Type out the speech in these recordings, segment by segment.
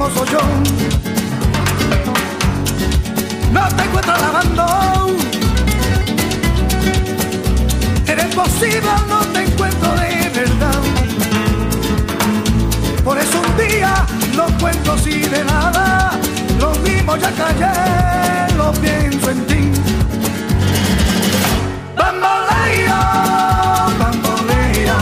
mismo soy yo. No te encuentro lavando. Eres posible, no te encuentro de verdad. Por eso un día no cuento si de nada. Lo mismo ya callé, lo pienso en ti. Bambolea, bambolea,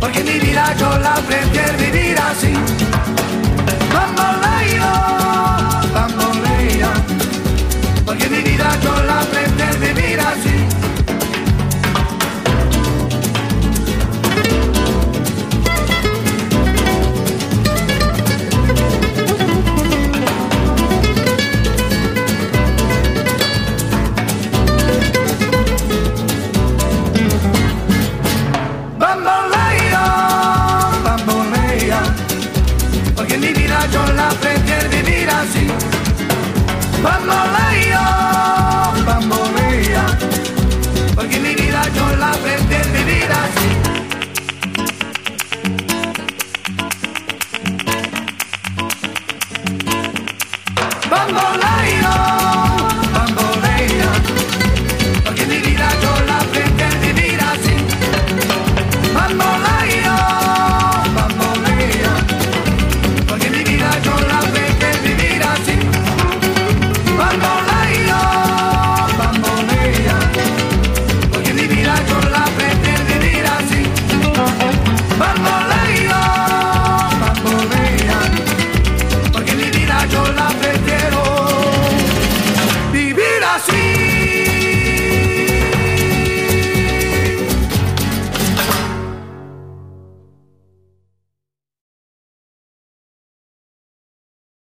porque mi vida yo la prefiero. bamboleo, bambolea, porque mi vida yo la aprendí en mi vida así. Bamboleo.